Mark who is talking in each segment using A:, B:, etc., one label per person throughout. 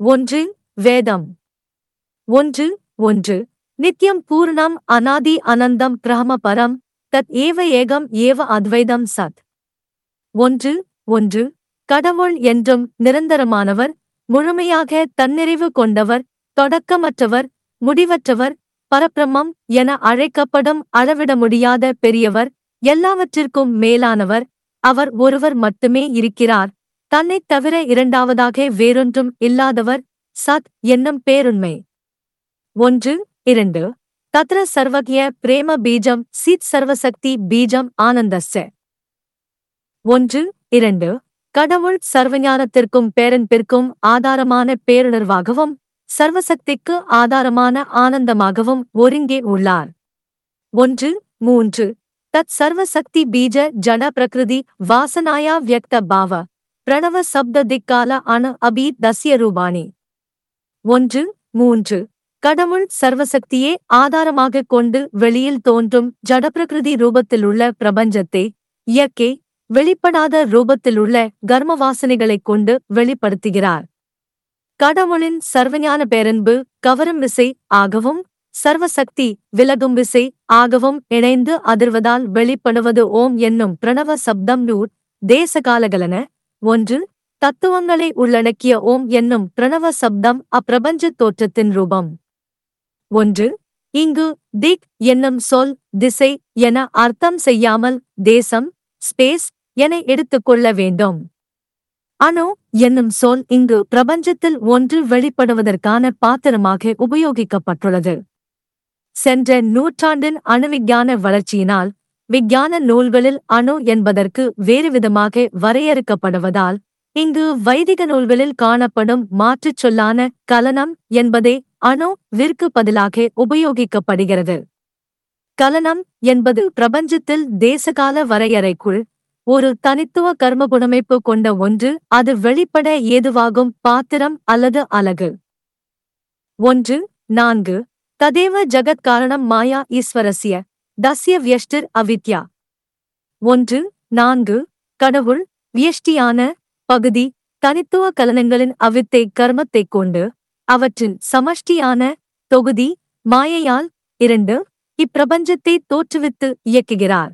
A: ஒன்று வேதம். ஒன்று ஒன்று. நித்யம் பூர்ணம் அநாதி அனந்தம் பிரம பரம் தத் ஏவ ஏகம் ஏவ அத்வைதம் சத். ஒன்று ஒன்று. கடவுள் என்றும் நிரந்தரமானவர் முழுமையாக தன்னிறைவு கொண்டவர் தொடக்கமற்றவர் முடிவற்றவர் பரப்பிரமம் என அழைக்கப்படும் அளவிட முடியாத பெரியவர் எல்லாவற்றிற்கும் மேலானவர் அவர் ஒருவர் மட்டுமே இருக்கிறார். தன்னைத் தவிர இரண்டாவதாக வேறொன்றும் இல்லாதவர் சத் என்னும் பேருண்மை. ஒன்று இரண்டு. தத்ர சர்வக்ய பிரேம பீஜம் சீத் சர்வசக்தி பீஜம் ஆனந்தஸ்ய. ஒன்று இரண்டு. கடவுள் சர்வஞானத்திற்கும் பேரன்பிற்கும் ஆதாரமான பேருணர்வாகவும் சர்வசக்திக்கு ஆதாரமான ஆனந்தமாகவும் ஒருங்கே உள்ளார். ஒன்று மூன்று. தத் சர்வசக்தி பீஜ ஜட பிரகிருதி வாசனாயா வியக்த பாவ. பிரணவ சப்த திக்கால அணு அபி தஸ்ய ரூபாணி ஒன்று மூன்று. கடவுள் சர்வசக்தியே ஆதாரமாகக் கொண்டு வெளியில் தோன்றும் ஜடப்பிரகிருதி ரூபத்திலுள்ள பிரபஞ்சத்தை இயற்கை வெளிப்படாத ரூபத்திலுள்ள கர்ம வாசனைகளைக் கொண்டு வெளிப்படுத்துகிறார். கடவுளின் சர்வஞான பேரன்பு கவரும் விசை ஆகவும் சர்வசக்தி விலகும் விசை ஆகவும் இணைந்து அதிர்வதால் வெளிப்படுவது ஓம் என்னும் பிரணவ சப்தம் நூர் தேசகாலகலன. ஒன்று தத்துவங்களை உள்ளடக்கிய ஓம் என்னும் பிரணவ சப்தம் அப்பிரபஞ்சத் தோற்றத்தின் ரூபம். ஒன்று இங்கு திக் என்னும் சொல் திசை என அர்த்தம் செய்யாமல் தேசம் ஸ்பேஸ் என எடுத்துக்கொள்ள வேண்டும். அணு என்னும் சொல் இங்கு பிரபஞ்சத்தில் ஒன்று வெளிப்படுவதற்கான பாத்திரமாக உபயோகிக்கப்பட்டுள்ளது. சென்ற நூற்றாண்டின் அணுவிஞ்ஞான வளர்ச்சியினால் விஞ்ஞான நூல்களில் அணு என்பதற்கு வேறுவிதமாக வரையறுக்கப்படுவதால் இங்கு வைதிக நூல்களில் காணப்படும் மாற்றுச் சொல்லான கலனம் என்பதே அணு விற்கு பதிலாக உபயோகிக்கப்படுகிறது. கலனம் என்பது பிரபஞ்சத்தில் தேசகால வரையறைக்குள் ஒரு தனித்துவ கர்மகுணமைப்பு கொண்ட ஒன்று அது வெளிப்பட ஏதுவாகும் பாத்திரம் அல்லது அலகு. ஒன்று நான்கு ததேவ ஜகத் காரணம் மாயா ஈஸ்வரசிய தஸ்ய வியஷ்டிர் அவித்யா. ஒன்று நான்கு கடவுள் வியஷ்டியான பகுதி தனித்துவ கலனங்களின் அவித்தை கர்மத்தைக் கொண்டு அவற்றின் சமஷ்டியான தொகுதி மாயையால் இரண்டு இப்பிரபஞ்சத்தை தோற்றுவித்து இயக்குகிறார்.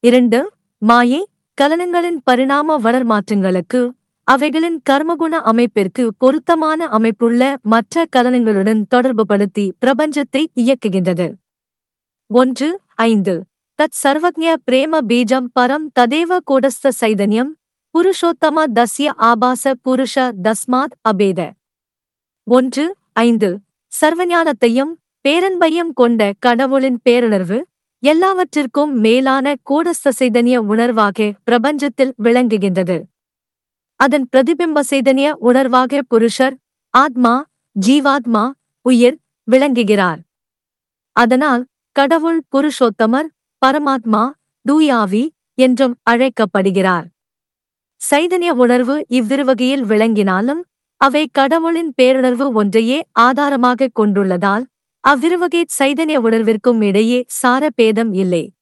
A: இரண்டு மாயை கலனங்களின் பரிணாம வளர் மாற்றங்களுக்கு அவைகளின் கர்மகுண அமைப்பிற்கு பொருத்தமான அமைப்புள்ள மற்ற கலனங்களுடன் தொடர்புபடுத்தி பிரபஞ்சத்தை இயக்குகின்றது. ஒன்று ஐந்து. தத் சர்வஜ்ஞ பிரேம பீஜம் பரம் ததேவ கூடஸ்த சைதன்யம் புருஷோத்தம தஸ்ய ஆபாச புருஷ தஸ்மாத் அபேத. ஒன்று ஐந்து. சர்வஞானத்தையும் பேரன்பையும் கொண்ட கடவுளின் பேருணர்வு எல்லாவற்றிற்கும் மேலான கூடஸ்த சைதன்ய உணர்வாக பிரபஞ்சத்தில் விளங்குகின்றது. அதன் பிரதிபிம்ப சைதன்ய உணர்வாக புருஷர் ஆத்மா ஜீவாத்மா உயிர் விளங்குகிறார். அதனால் கடவுள் புருஷோத்தமர் பரமாத்மா தூயாவி என்றும் அழைக்கப்படுகிறார். சைதன்ய உணர்வு இவ்விருவகையில் விளங்கினாலும் அவை கடவுளின் பேருணர்வு ஒன்றையே ஆதாரமாகக் கொண்டுள்ளதால் அவ்விருவகை சைதன்ய உணர்விற்கும் இடையே சாரபேதம் இல்லை.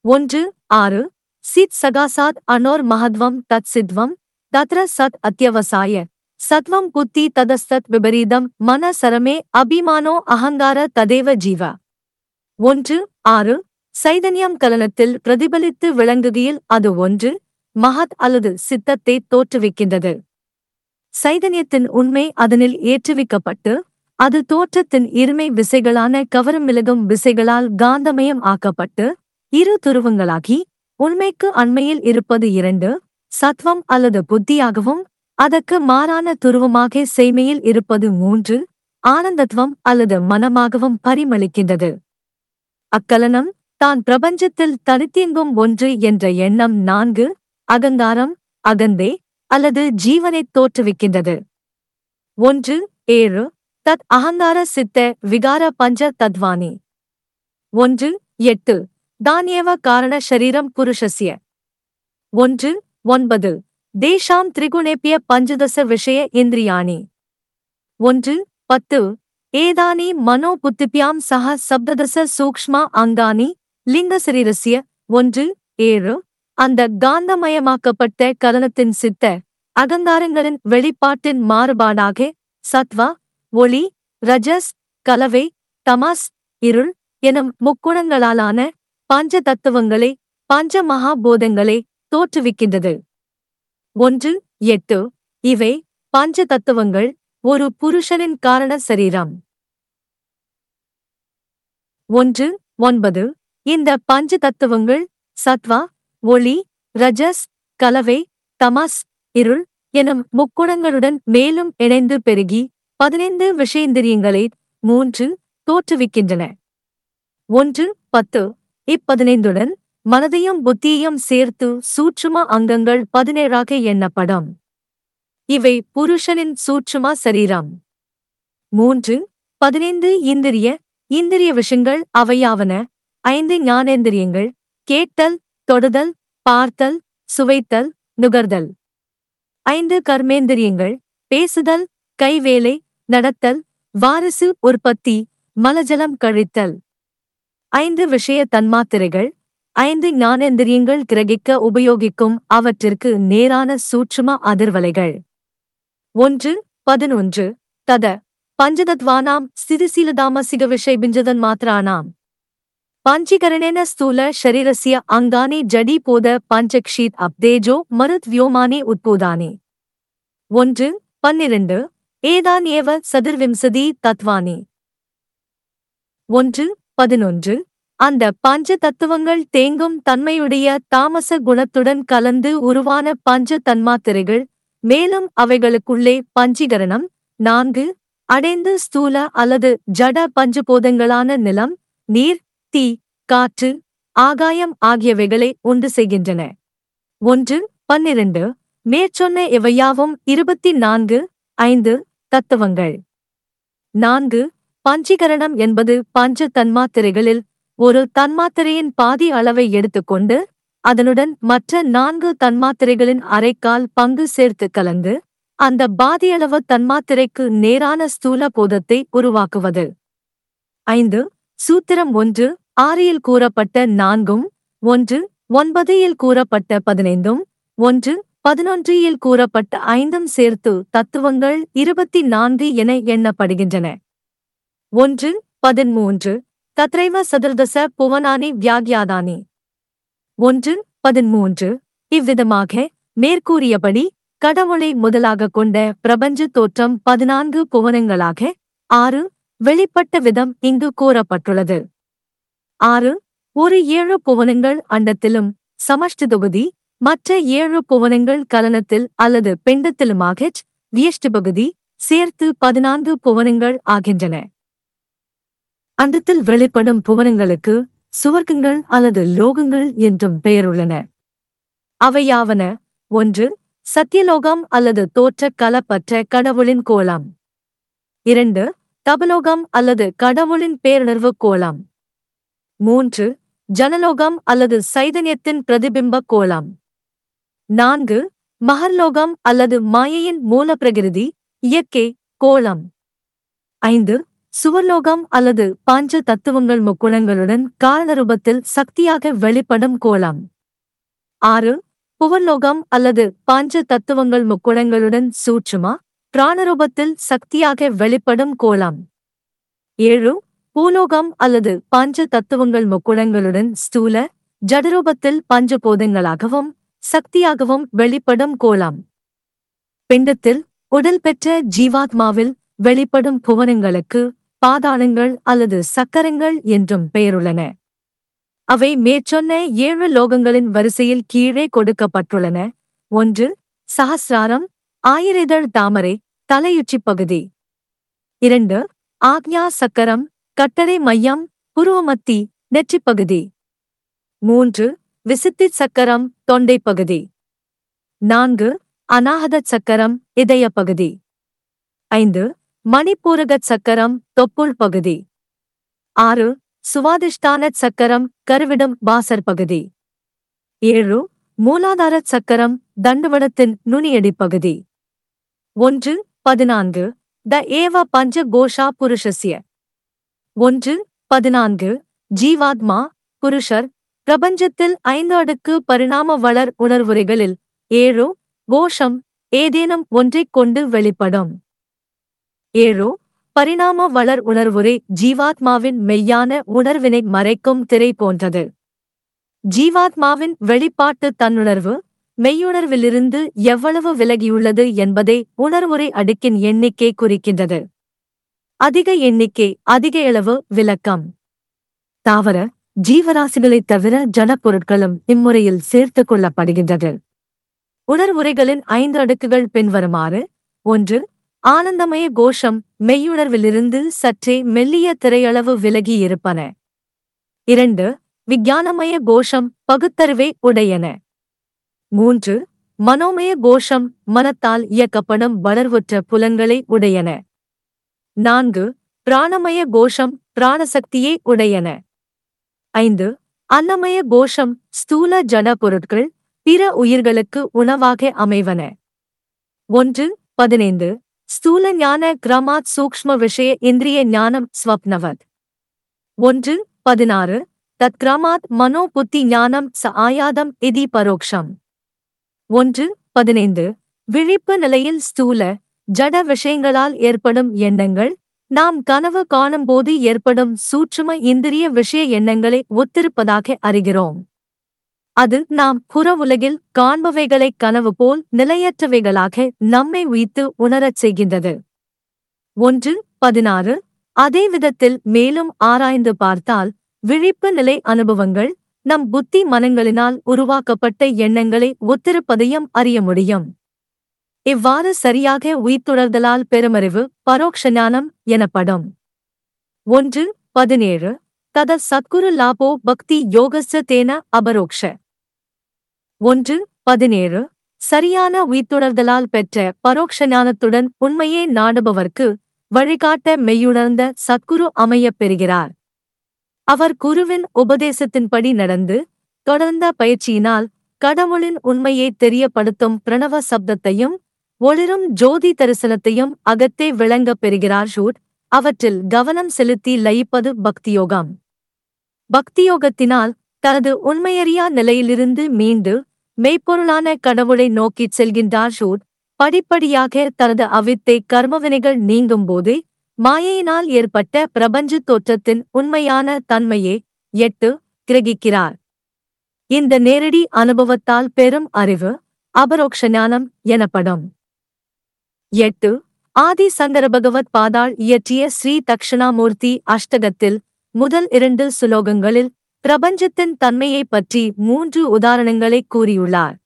A: ஒன்று ஆறு சித் சகாசாத் அனோர் மகத்வம் தத் சித்வம் தத்ர சத் அத்தியவசாய சத்வம் புத்தி ததஸ்தத் விபரீதம் மன சரமே அபிமானோ அகங்கார ததேவ ஜீவ. ஒன்று ஆறு சைதன்யம் கலனத்தில் பிரதிபலித்து விளங்குகையில் அது ஒன்று மகத் அல்லது சித்தத்தை தோற்றுவிக்கின்றது. சைதன்யத்தின் உண்மை அதனில் ஏற்றுவிக்கப்பட்டு அது தோற்றத்தின் இருமை விசைகளான கவரும் விசைகளால் காந்தமயம் ஆக்கப்பட்டு இரு துருவங்களாகி உண்மைக்கு அண்மையில் இருப்பது இரண்டு சத்வம் அல்லது புத்தியாகவும் அதற்கு மாறான துருவமாக செய்மையில் இருப்பது மூன்று ஆனந்தத்துவம் அல்லது மனமாகவும் பரிமளிக்கின்றது. அக்கலனம் தான் பிரபஞ்சத்தில் தனித்தீங்கும் ஒன்று என்ற எண்ணம் நான்கு அகங்காரம் அகந்தே அல்லது ஜீவனைத் தோற்றுவிக்கின்றது. ஒன்று ஏழு தத் அகங்கார சித்த விகார பஞ்ச தத்வானி. ஒன்று எட்டு தானியவ காரண ஷரீரம் புருஷஸ்ய. ஒன்று ஒன்பது தேஷாம் திரிகுணேப்பிய பஞ்சதச விஷய இந்திரியாணி. ஒன்று பத்து ஏதானி மனோ புத்திப்யாம் சக சப்ததச சூக்ஷ்மா அங்கானி லிங்க ஒன்று ஏழு. அந்த காந்தமயமாக்கப்பட்ட கலனத்தின் சித்த அகங்காரங்களின் வெளிப்பாட்டின் மாறுபாடாக சத்வா ஒளி ரஜஸ் கலவை தமாஸ் இருள் எனும் முக்குணங்களாலான பஞ்ச தத்துவங்களை பஞ்ச மகாபோதங்களை தோற்றுவிக்கின்றது. ஒன்று எட்டு. இவை பஞ்ச தத்துவங்கள் ஒரு புருஷனின் காரண சரீரம். ஒன்று ஒன்பது. இந்த பஞ்ச தத்துவங்கள் சத்வா ஒளி ரஜஸ் கலவை தமஸ் இருள் எனும் முக்குணங்களுடன் மேலும் இணைந்து பெருகி பதினைந்து விஷயந்திரியங்களை மூன்று தோற்றுவிக்கின்றன. ஒன்று பத்து. இப்பதினைந்துடன் மனதையும் புத்தியையும் சேர்த்து சூட்சும அங்கங்கள் பதினேழாக எண்ணப்படும். இவை புருஷனின் சூற்றுமா சரீரம். மூன்று பதினைந்து இந்திரிய இந்திரிய விஷயங்கள் அவையாவன. ஐந்து ஞானேந்திரியங்கள் கேட்டல் தொடுதல் பார்த்தல் சுவைத்தல் நுகர்தல். ஐந்து கர்மேந்திரியங்கள் பேசுதல் கைவேலை நடத்தல் வாரிசு உற்பத்தி மலஜலம் கழித்தல். ஐந்து விஷய தன்மாத்திரைகள் ஐந்து ஞானேந்திரியங்கள் கிரகிக்க உபயோகிக்கும் அவற்றிற்கு நேரான சூட்சும அதிர்வலைகள். ஒன்று பதினொன்று. தத பஞ்சதத்வானாம் ஸ்திதிசீலதாம சிகவிஷை பிஞ்சதன் மாத்திரானாம் பஞ்சீகரணேன ஸ்தூல ஷரீரஸ்ய அங்கானே ஜடி போத பஞ்சக்ஷீத் அப்தேஜோ மருத் வியோமானே உத்போதானே. ஒன்று பன்னிரண்டு. ஏதான் ஏவ சதுர்விம்சதி தத்வானே. ஒன்று பதினொன்று. அந்த பஞ்ச தத்துவங்கள் தேங்கும் தன்மையுடைய தாமச குணத்துடன் கலந்து உருவான பஞ்ச தன்மாத்திரைகள் மேலும் அவைகளுக்குள்ளே பஞ்சீகரணம் நான்கு அடைந்து ஸ்தூல அல்லது ஜட பஞ்சபோதங்களான நிலம் நீர் தீ காற்று ஆகாயம் ஆகியவைகளை உண்டு செய்கின்றன. ஒன்று பன்னிரண்டு மேற்சொன்ன இவையாவும் இருபத்தி நான்கு ஐந்து தத்துவங்கள். நான்கு பஞ்சீகரணம் என்பது பஞ்ச தன்மாத்திரைகளில் ஒரு தன்மாத்திரையின் பாதி அளவை எடுத்துக்கொண்டு அதனுடன் மற்ற நான்கு தன்மாத்திரைகளின் அரைக்கால் பங்கு சேர்த்து கலந்து அந்த பாதியளவு தன்மாத்திரைக்கு நேரான ஸ்தூல போதத்தை உருவாக்குவது. ஐந்து சூத்திரம் ஒன்று ஆறில் கூறப்பட்ட நான்கும் ஒன்று ஒன்பதில் கூறப்பட்ட பதினைந்தும் ஒன்று பதினொன்றில் கூறப்பட்ட ஐந்தும் சேர்த்து தத்துவங்கள் இருபத்தி நான்கு என எண்ணப்படுகின்றன. ஒன்று பதிமூன்று தத்ரைவ சதுர்தச புவனானி வியாகியாதானி. ஒன்று பதிமூன்று இவ்விதமாக மேற்கூறியபடி கடவுளை முதலாக கொண்ட பிரபஞ்ச தோற்றம் பதினான்கு புவனங்களாக ஆறு வெளிப்பட்ட விதம் இங்கு கூறப்பட்டுள்ளது. ஆறு ஒரு ஏழு புவனங்கள் அண்டத்திலும் சமஷ்டி தொகுதி மற்ற ஏழு புவனங்கள் கலனத்தில் அல்லது பிண்டத்திலுமாக வியஷ்டி பகுதி சேர்த்து பதினான்கு புவனங்கள் ஆகின்றன. அண்டத்தில் வெளிப்படும் புவனங்களுக்கு சுவர்க்கங்கள் அல்லது லோகங்கள் என்றும் பெயருள்ளன. அவையாவன ஒன்று சத்தியலோகம் அல்லது தோற்ற கலப்பற்ற கடவுளின் கோலம். இரண்டு தபலோகம் அல்லது கடவுளின் பேரணர்வு கோலம். மூன்று ஜனலோகம் அல்லது சைதன்யத்தின் பிரதிபிம்ப கோலம். நான்கு மகர்லோகம் அல்லது மாயையின் மூலப்பிரகிருதி இயற்கை கோலம். ஐந்து சுவர்லோகம் அல்லது பாஞ்ச தத்துவங்கள் முக்குணங்களுடன் காரணரூபத்தில் சக்தியாக வெளிப்படும் கோலம் ஆறு புவர்லோகம் அல்லது பாஞ்ச தத்துவங்கள் முக்குணங்களுடன் சூட்சுமா பிராணரூபத்தில் சக்தியாக வெளிப்படும் கோலம் ஏழு பூலோகம் அல்லது பஞ்ச தத்துவங்கள் முக்குணங்களுடன் ஸ்தூல ஜடரூபத்தில் பஞ்சபோதங்களாகவும் சக்தியாகவும் வெளிப்படும் கோலம் பிண்டத்தில் உடல் பெற்ற ஜீவாத்மாவில் வெளிப்படும் புவனங்களுக்கு பாதாளங்கள் அல்லது சக்கரங்கள் என்றும் பெயருள்ளன. அவை மேற்சொன்ன ஏழு லோகங்களின் வரிசையில் கீழே கொடுக்கப்பட்டுள்ளன. ஒன்று சஹசிராரம் ஆயிரிதழ் தாமரை தலையுச்சி பகுதி. இரண்டு ஆக்ஞா சக்கரம் கட்டரை மையம் புருவமத்தி நெற்றிப் பகுதி. மூன்று விசித்திச் சக்கரம் தொண்டைப் பகுதி. நான்கு அநாகத சக்கரம் இதய பகுதி. ஐந்து மணிப்பூரகச் சக்கரம் தொப்புள் பகுதி. ஆறு சுவாதிஷ்டானச் சக்கரம் கருவிடம் வாசர் பகுதி. ஏழு மூலாதாரச் சக்கரம் தண்டுவடத்தின் நுனியடிப் பகுதி. ஒன்று பதினான்கு த ஏவ பஞ்ச கோஷா புருஷஸ்ய. ஒன்று பதினான்கு ஜீவாத்மா புருஷர் பிரபஞ்சத்தில் ஐந்து அடுக்கு பரிணாம வளர் உணர்வுரைகளில் ஏழு கோஷம் ஏதேனும் ஒன்றைக் கொண்டு வெளிப்படும். ஏழோ பரிணாம வளர் உணர்வுரை ஜீவாத்மாவின் மெய்யான உணர்வினை மறைக்கும் திரை போன்றது. ஜீவாத்மாவின் வெளிப்பாட்டு தன்னுணர்வு மெய்யுணர்விலிருந்து எவ்வளவு விலகியுள்ளது என்பதை உணர்வுரை அடுக்கின் எண்ணிக்கை குறிக்கின்றது. அதிக எண்ணிக்கை அதிக அளவு விளக்கம். தாவர ஜீவராசிகளைத் தவிர ஜனப்பொருட்களும் இம்முறையில் சேர்த்துக் கொள்ளப்படுகின்றது. உணர்வுரைகளின் ஐந்து அடுக்குகள் பின்வருமாறு ஒன்று ஆனந்தமய கோஷம் மெய்யுணர்விலிருந்து சற்றே மெல்லிய திரையளவு விலகி இருப்பன. இரண்டு விஞ்ஞானமய கோஷம் பகுத்தறிவை உடையன. மூன்று மனோமய கோஷம் மனத்தால் இயக்கப்படும் வளர்வுற்ற புலன்களை உடையன. நான்கு பிராணமய கோஷம் பிராணசக்தியை உடையன. ஐந்து அன்னமய கோஷம் ஸ்தூல ஜட பொருட்கள் பிற உயிர்களுக்கு உணவாக அமைவன. ஒன்று பதினைந்து ஸ்தூல ஞான கிரமாத் சூக்ஷ்ம விஷய இந்திரிய ஞானம் ஸ்வப்னவத். ஒன்று பதினாறு தத்கிரமாத் மனோ புத்தி ஞானம் ச ஆயாதம் இதி பரோக்ஷம். ஒன்று பதினைந்து விழிப்பு நிலையில் ஸ்தூல ஜட விஷயங்களால் ஏற்படும் எண்ணங்கள் நாம் கனவு காணும்போது ஏற்படும் சூட்சும இந்திரிய விஷய எண்ணங்களை ஒத்திருப்பதாக அறிகிறோம். அது நாம் புற உலகில் காண்பவைகளைக் கனவு போல் நிலையற்றவைகளாக நம்மை உயித்து உணரச் செய்கின்றது. ஒன்று பதினாறு. அதே விதத்தில் மேலும் ஆராய்ந்து பார்த்தால் விழிப்பு நிலை அனுபவங்கள் நம் புத்தி மனங்களினால் உருவாக்கப்பட்ட எண்ணங்களை ஒத்திருப்பதையும் அறிய முடியும். இவ்வாறு சரியாக உயிர்த்துணர்தலால் பெருமறிவு பரோக்ஷ ஞானம் எனப்படும். ஒன்று பதினேழு. தத சத்குரு லாபோ பக்தி யோகஸ்ய தேன அபரோக்ஷ. ஒன்று பதினேழு. சரியான உயிர்த்துணர்தலால் பெற்ற பரோக்ஷ ஞானத்துடன் உண்மையே நாடுபவர்க்கு வழிகாட்ட மெய்யுணர்ந்த சத்குரு அமையப் பெறுகிறார். அவர் குருவின் உபதேசத்தின்படி நடந்து தொடர்ந்த பயிற்சியினால் கடவுளின் உண்மையை தெரியப்படுத்தும் பிரணவ சப்தத்தையும் ஒளிரும் ஜோதி தரிசனத்தையும் அகத்தே விளங்கப் பெறுகிறார் ஷூட் அவற்றில் கவனம் செலுத்தி லயிப்பது பக்தியோகம். பக்தியோகத்தினால் தனது உண்மையறியா நிலையிலிருந்து மீண்டு மெய்ப்பொருளான கடவுளை நோக்கிச் செல்கின்றார் ஷூட் படிப்படியாக தனது அவித்தை கர்மவினைகள் நீங்கும்போது மாயையினால் ஏற்பட்ட பிரபஞ்ச தோற்றத்தின் உண்மையான தன்மையை எட்டு கிரகிக்கிறார். இந்த நேரடி அனுபவத்தால் பெரும் அறிவு அபரோக்ஷ ஞானம் எனப்படும். எட்டு ஆதி சங்கர பகவத் பாதாள் இயற்றிய ஸ்ரீ தக்ஷணாமூர்த்தி அஷ்டகத்தில் முதல் இரண்டு சுலோகங்களில் பிரபஞ்சத்தின் தன்மையைப் பற்றி மூன்று உதாரணங்களை கூறியுள்ளார்.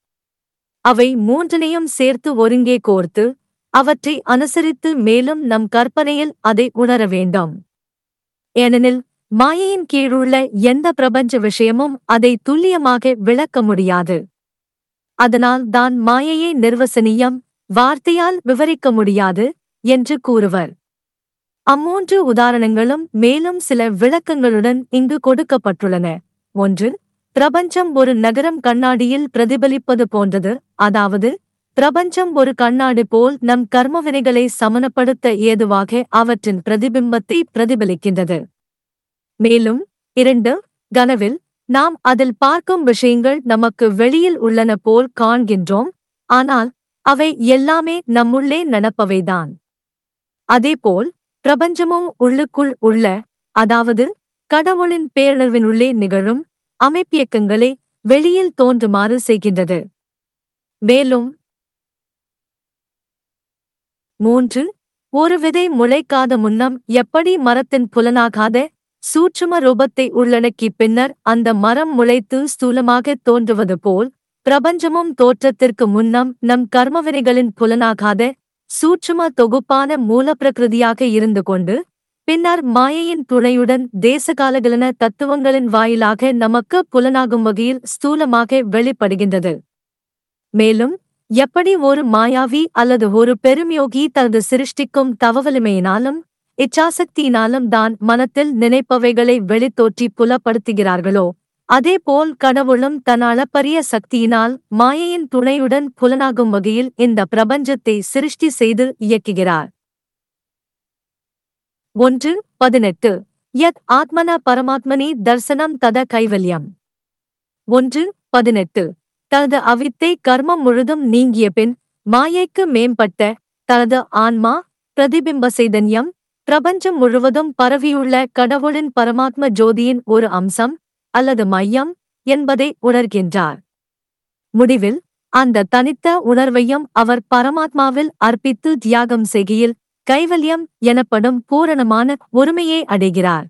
A: அவை மூன்றனையும் சேர்த்து ஒருங்கே கோர்த்து அவற்றை அனுசரித்து மேலும் நம் கற்பனையில் அதை உணர வேண்டும். ஏனெனில் மாயையின் கீழுள்ள எந்த பிரபஞ்ச விஷயமும் அதை துல்லியமாக விளக்க முடியாது. அதனால் தான் மாயையை நிர்வசனியம் வார்த்தையால் விவரிக்க முடியாது என்று கூறுவர். அம்மூன்று உதாரணங்களும் மேலும் சில விளக்கங்களுடன் இங்கு கொடுக்கப்பட்டுள்ளன. ஒன்று பிரபஞ்சம் ஒரு நகரம் கண்ணாடியில் பிரதிபலிப்பது போன்றது. அதாவது பிரபஞ்சம் ஒரு கண்ணாடி போல் நம் கர்மவினைகளை சமனப்படுத்த ஏதுவாக அவற்றின் பிரதிபிம்பத்தை பிரதிபலிக்கின்றது. மேலும் இரண்டு கனவில் நாம் அதில் பார்க்கும் விஷயங்கள் நமக்கு வெளியில் உள்ளன போல் காண்கின்றோம். ஆனால் அவை எல்லாமே நம்முள்ளே நடப்பவைதான். அதேபோல் பிரபஞ்சமும் உள்ளுக்குள் உள்ள அதாவது கடவுளின் பேரளவினுள்ளே நிகழும் அமைப்பியக்கங்களை வெளியில் தோன்றுமாறு செய்கின்றது. மேலும் மூன்று ஒரு விதை முளைக்காத முன்னம் எப்படி மரத்தின் புலனாகாத சூட்சும ரூபத்தை உள்ளடக்கி பின்னர் அந்த மரம் முளைத்து ஸ்தூலமாக தோன்றுவது போல் பிரபஞ்சமும் தோற்றத்திற்கு முன்னம் நம் கர்மவினைகளின் புலனாகாத சூட்சும தொகுப்பான மூலப்பிரகிருதியாக இருந்து கொண்டு பின்னர் மாயையின் துணையுடன் தேசகாலகலன தத்துவங்களின் வாயிலாக நமக்கு புலனாகும் வகையில் ஸ்தூலமாக வெளிப்படுகின்றது. மேலும் எப்படி ஒரு மாயாவி அல்லது ஒரு பெரும்யோகி தனது சிருஷ்டிக்கும் தவவலிமையினாலும் இச்சாசக்தியினாலும் தான் மனத்தில் நினைப்பவைகளை வெளித்தோற்றி புலப்படுத்துகிறார்களோ அதேபோல் கடவுளும் தன் அளப்பரிய சக்தியினால் மாயையின் துணையுடன் புலனாகும் வகையில் இந்த பிரபஞ்சத்தை சிருஷ்டி செய்து இயக்குகிறார். ஒன்று பதினெட்டு. யத் ஆத்மன பரமாத்மனி தர்சனம் தத கைவல்யம். ஒன்று பதினெட்டு. தனது அவித்தை கர்மம் முழுதும் நீங்கிய பின் மாயைக்கு மேம்பட்ட தனது ஆன்மா பிரதிபிம்ப சைதன்யம் பிரபஞ்சம் முழுவதும் பரவியுள்ள கடவுளின் பரமாத்ம ஜோதியின் ஒரு அம்சம் அல்லது மையம் என்பதை உணர்கின்றார். முடிவில் அந்த தனித்த உணர்வையும் அவர் பரமாத்மாவில் அர்ப்பித்து தியாகம் செய்கையில் கைவல்யம் எனப்படும் பூரணமான ஒருமையை அடைகிறார்.